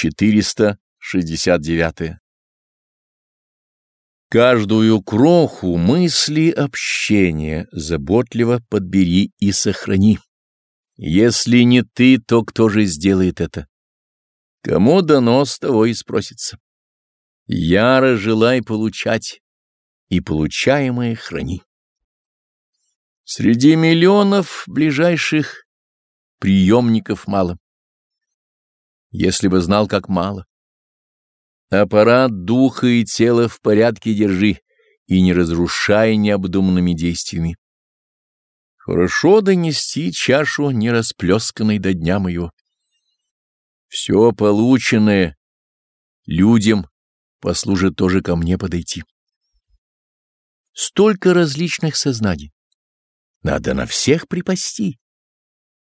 469. Каждую кроху мысли общения заботливо подбери и сохрани. Если не ты, то кто же сделает это? Кому дано, с того и спросится. Яро желай получать, и получаемое храни. Среди миллионов ближайших приемников мало. Если бы знал, как мало. Аппарат духа и тела в порядке держи и не разрушай необдуманными действиями. Хорошо донести чашу, не расплесканной до дня моего. Все полученное людям послужит тоже ко мне подойти. Столько различных сознаний. Надо на всех припасти.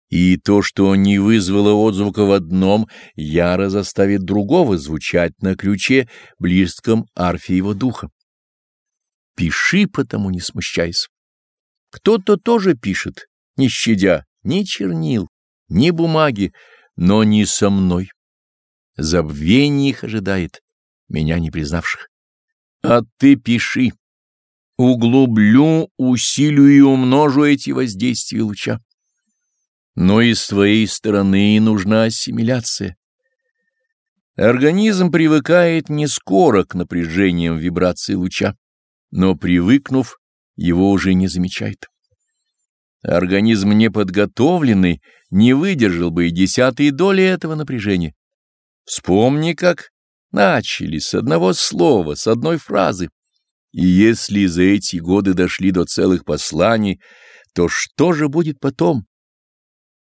И то, что не вызвало отзвука в одном, яро заставит другого звучать на ключе, близком арфе его духа. Пиши, потому не смущайся. Кто-то тоже пишет, не щадя ни чернил, ни бумаги, но не со мной. Забвение их ожидает, меня не признавших. А ты пиши. Углублю, усилю и умножу эти воздействия луча. Но и с твоей стороны нужна ассимиляция. Организм привыкает не скоро к напряжениям вибрации луча, но, привыкнув, его уже не замечает. Организм неподготовленный не выдержал бы и десятой доли этого напряжения. Вспомни, как начали с одного слова, с одной фразы. И если за эти годы дошли до целых посланий, то что же будет потом?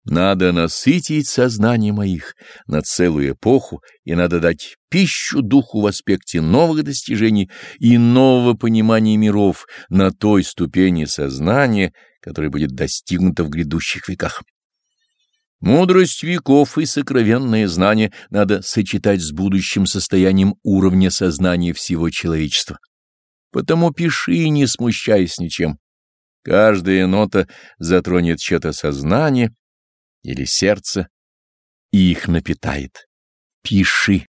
Надо насытить сознание моих на целую эпоху, и надо дать пищу духу в аспекте новых достижений и нового понимания миров на той ступени сознания, которая будет достигнута в грядущих веках. Мудрость веков и сокровенное знание надо сочетать с будущим состоянием уровня сознания всего человечества. Потому пиши, не смущаясь ничем. Каждая нота затронет чье-то сознание или сердце и их напитает. Пиши.